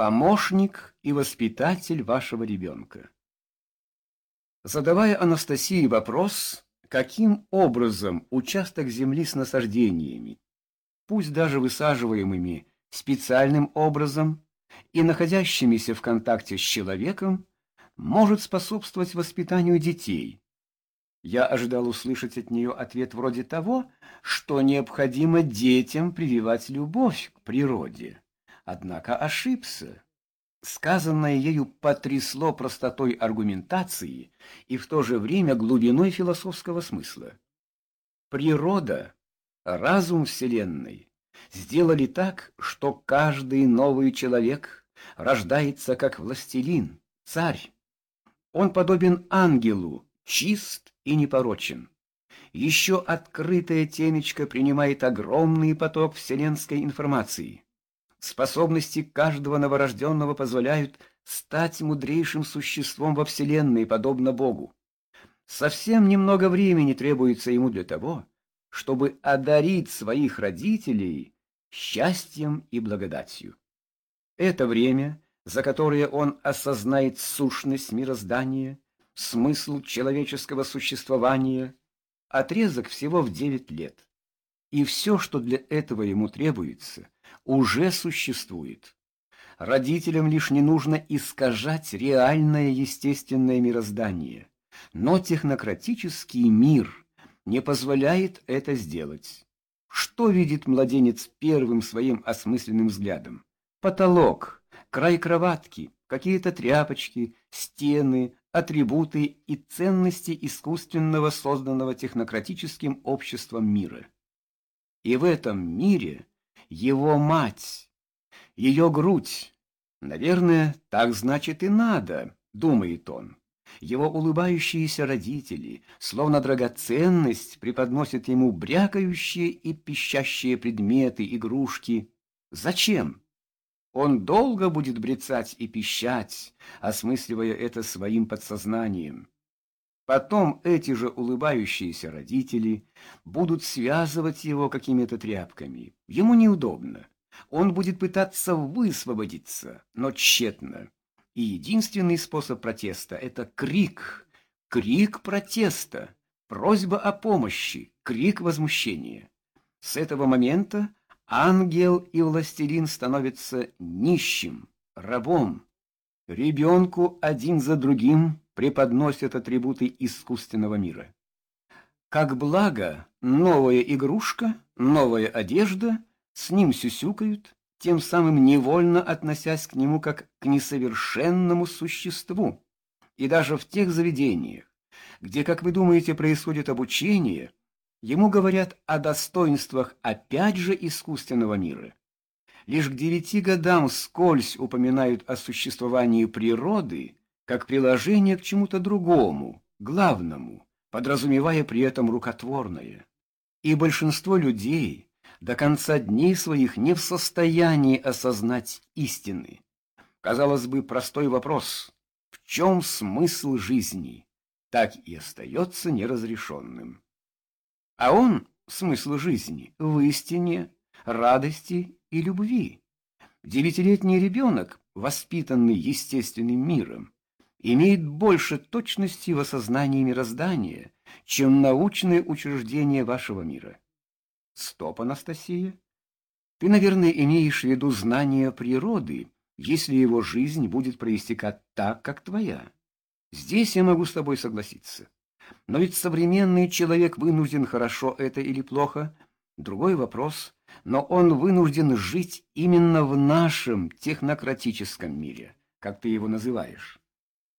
помощник и воспитатель вашего ребенка. Задавая Анастасии вопрос, каким образом участок земли с насаждениями, пусть даже высаживаемыми специальным образом и находящимися в контакте с человеком, может способствовать воспитанию детей. Я ожидал услышать от нее ответ вроде того, что необходимо детям прививать любовь к природе. Однако ошибся. Сказанное ею потрясло простотой аргументации и в то же время глубиной философского смысла. Природа, разум Вселенной сделали так, что каждый новый человек рождается как властелин, царь. Он подобен ангелу, чист и непорочен. Еще открытая темечко принимает огромный поток вселенской информации. Способности каждого новорожденного позволяют стать мудрейшим существом во Вселенной, подобно Богу. Совсем немного времени требуется ему для того, чтобы одарить своих родителей счастьем и благодатью. Это время, за которое он осознает сущность мироздания, смысл человеческого существования, отрезок всего в девять лет. И все, что для этого ему требуется, уже существует. Родителям лишь не нужно искажать реальное естественное мироздание, но технократический мир не позволяет это сделать. Что видит младенец первым своим осмысленным взглядом? Потолок, край кроватки, какие-то тряпочки, стены, атрибуты и ценности искусственного созданного технократическим обществом мира. И в этом мире его мать, ее грудь. Наверное, так значит и надо, думает он. Его улыбающиеся родители, словно драгоценность, преподносят ему брякающие и пищащие предметы, игрушки. Зачем? Он долго будет брецать и пищать, осмысливая это своим подсознанием. Потом эти же улыбающиеся родители будут связывать его какими-то тряпками. Ему неудобно. Он будет пытаться высвободиться, но тщетно. И единственный способ протеста — это крик. Крик протеста, просьба о помощи, крик возмущения. С этого момента ангел и властелин становятся нищим, рабом. Ребенку один за другим преподносят атрибуты искусственного мира. Как благо, новая игрушка, новая одежда, с ним сюсюкают, тем самым невольно относясь к нему как к несовершенному существу. И даже в тех заведениях, где, как вы думаете, происходит обучение, ему говорят о достоинствах опять же искусственного мира. Лишь к девяти годам скользь упоминают о существовании природы как приложение к чему-то другому, главному, подразумевая при этом рукотворное. И большинство людей до конца дней своих не в состоянии осознать истины. Казалось бы, простой вопрос «В чем смысл жизни?» так и остается неразрешенным. А он, смысл жизни, в истине, радости и любви. Девятилетний ребенок, воспитанный естественным миром, имеет больше точности в осознании мироздания, чем научные учреждения вашего мира. Стоп, Анастасия. Ты, наверное, имеешь в виду знание природы, если его жизнь будет проистекать так, как твоя. Здесь я могу с тобой согласиться. Но ведь современный человек вынужден хорошо это или плохо, другой вопрос, но он вынужден жить именно в нашем технократическом мире, как ты его называешь.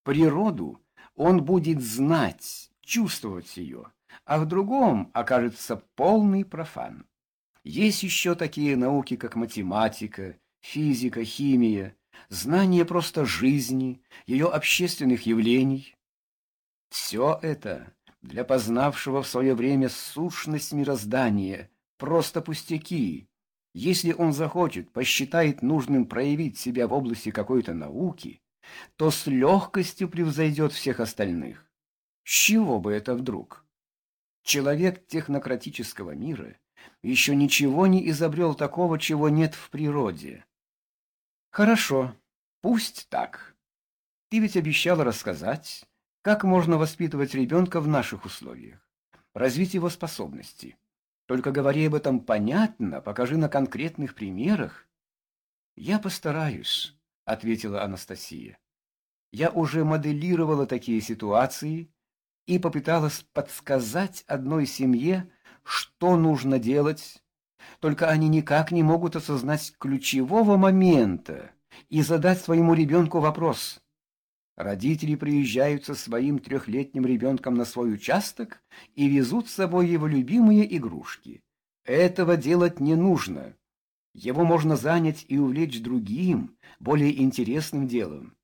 Природу он будет знать, чувствовать ее, а в другом окажется полный профан. Есть еще такие науки, как математика, физика, химия, знание просто жизни, ее общественных явлений. Все это для познавшего в свое время сущность мироздания просто пустяки. Если он захочет, посчитает нужным проявить себя в области какой-то науки, то с легкостью превзойдет всех остальных. С чего бы это вдруг? Человек технократического мира еще ничего не изобрел такого, чего нет в природе. Хорошо, Пусть так. Ты ведь обещала рассказать, как можно воспитывать ребенка в наших условиях, развить его способности. Только говори об этом понятно, покажи на конкретных примерах. Я постараюсь, ответила Анастасия. Я уже моделировала такие ситуации и попыталась подсказать одной семье, что нужно делать, только они никак не могут осознать ключевого момента и задать своему ребенку вопрос. Родители приезжают со своим трехлетним ребенком на свой участок и везут с собой его любимые игрушки. Этого делать не нужно. Его можно занять и увлечь другим, более интересным делом,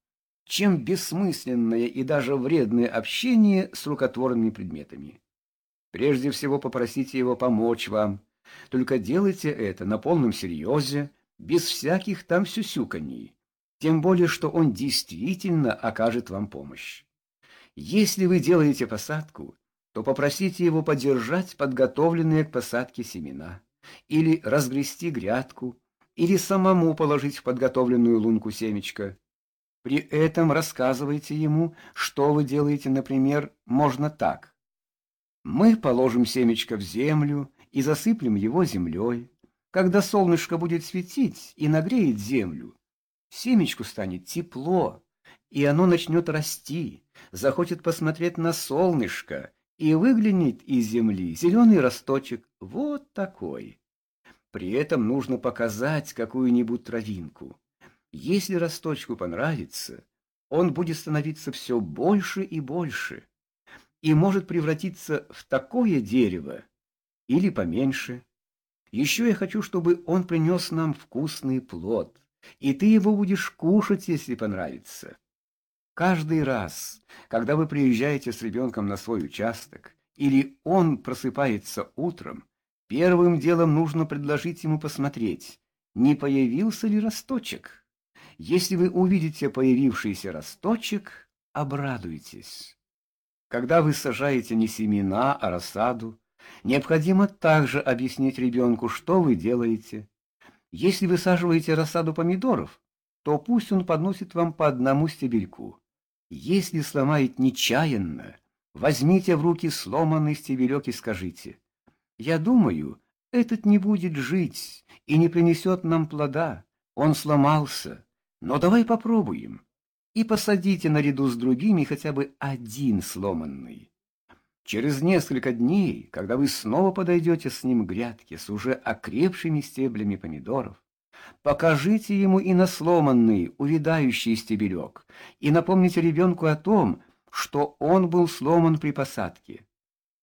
чем бессмысленное и даже вредное общение с рукотворными предметами. Прежде всего попросите его помочь вам, только делайте это на полном серьезе, без всяких там сюсюканий, тем более, что он действительно окажет вам помощь. Если вы делаете посадку, то попросите его подержать подготовленные к посадке семена, или разгрести грядку, или самому положить в подготовленную лунку семечко. При этом рассказывайте ему, что вы делаете, например, можно так. Мы положим семечко в землю и засыплем его землей. Когда солнышко будет светить и нагреет землю, семечку станет тепло, и оно начнет расти, захочет посмотреть на солнышко и выглянет из земли зеленый росточек, вот такой. При этом нужно показать какую-нибудь травинку. Если росточку понравится, он будет становиться все больше и больше и может превратиться в такое дерево или поменьше. Еще я хочу, чтобы он принес нам вкусный плод, и ты его будешь кушать, если понравится. Каждый раз, когда вы приезжаете с ребенком на свой участок, или он просыпается утром, первым делом нужно предложить ему посмотреть, не появился ли росточек. Если вы увидите появившийся росточек, обрадуйтесь. Когда вы сажаете не семена, а рассаду, необходимо также объяснить ребенку, что вы делаете. Если высаживаете рассаду помидоров, то пусть он подносит вам по одному стебельку. Если сломает нечаянно, возьмите в руки сломанный стебелек и скажите, «Я думаю, этот не будет жить и не принесет нам плода. Он сломался, но давай попробуем» и посадите наряду с другими хотя бы один сломанный. Через несколько дней, когда вы снова подойдете с ним к грядке с уже окрепшими стеблями помидоров, покажите ему и на сломанный, увядающий стебелек, и напомните ребенку о том, что он был сломан при посадке.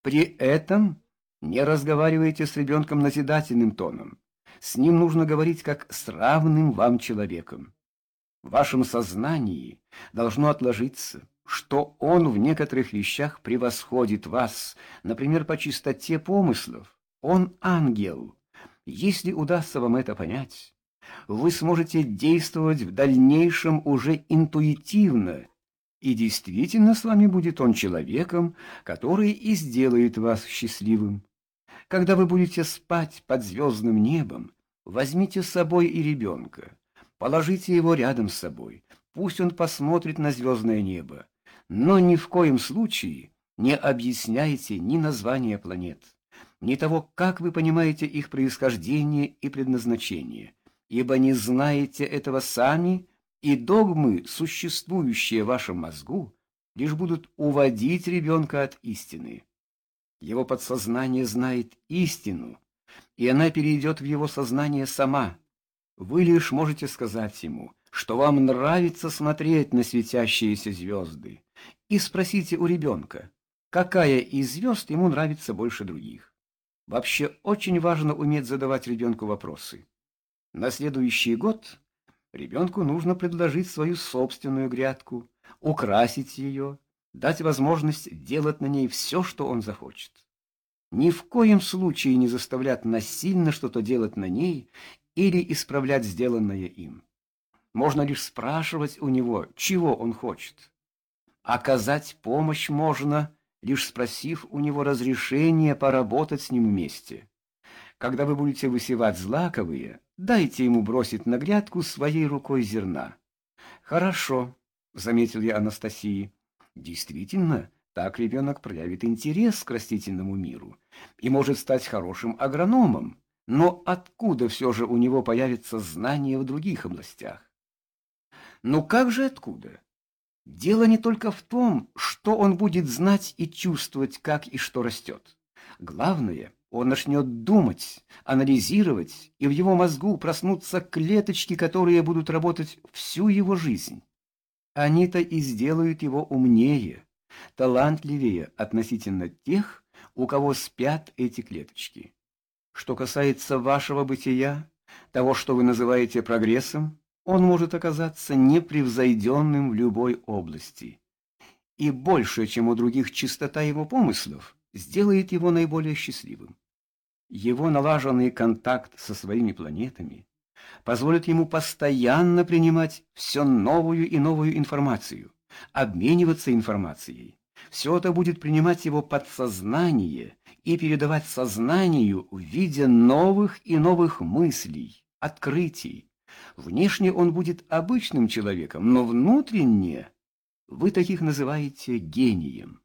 При этом не разговаривайте с ребенком назидательным тоном. С ним нужно говорить как с равным вам человеком. В вашем сознании должно отложиться, что он в некоторых вещах превосходит вас, например, по чистоте помыслов. Он ангел. Если удастся вам это понять, вы сможете действовать в дальнейшем уже интуитивно, и действительно с вами будет он человеком, который и сделает вас счастливым. Когда вы будете спать под звездным небом, возьмите с собой и ребенка. Положите его рядом с собой, пусть он посмотрит на звездное небо, но ни в коем случае не объясняйте ни названия планет, ни того, как вы понимаете их происхождение и предназначение, ибо не знаете этого сами, и догмы, существующие в вашем мозгу, лишь будут уводить ребенка от истины. Его подсознание знает истину, и она перейдет в его сознание сама – вы лишь можете сказать ему, что вам нравится смотреть на светящиеся звезды, и спросите у ребенка, какая из звезд ему нравится больше других. Вообще очень важно уметь задавать ребенку вопросы. На следующий год ребенку нужно предложить свою собственную грядку, украсить ее, дать возможность делать на ней все, что он захочет. Ни в коем случае не заставлять насильно что-то делать на ней или исправлять сделанное им. Можно лишь спрашивать у него, чего он хочет. Оказать помощь можно, лишь спросив у него разрешения поработать с ним вместе. Когда вы будете высевать злаковые, дайте ему бросить на грядку своей рукой зерна. Хорошо, заметил я Анастасии. Действительно, так ребенок проявит интерес к растительному миру и может стать хорошим агрономом. Но откуда все же у него появится знания в других областях? Ну как же откуда? Дело не только в том, что он будет знать и чувствовать, как и что растет. Главное, он начнет думать, анализировать, и в его мозгу проснутся клеточки, которые будут работать всю его жизнь. Они-то и сделают его умнее, талантливее относительно тех, у кого спят эти клеточки. Что касается вашего бытия, того, что вы называете прогрессом, он может оказаться непревзойденным в любой области. И больше, чем у других чистота его помыслов, сделает его наиболее счастливым. Его налаженный контакт со своими планетами позволит ему постоянно принимать все новую и новую информацию, обмениваться информацией. Все это будет принимать его подсознание и передавать сознанию в виде новых и новых мыслей, открытий. Внешне он будет обычным человеком, но внутренне вы таких называете гением.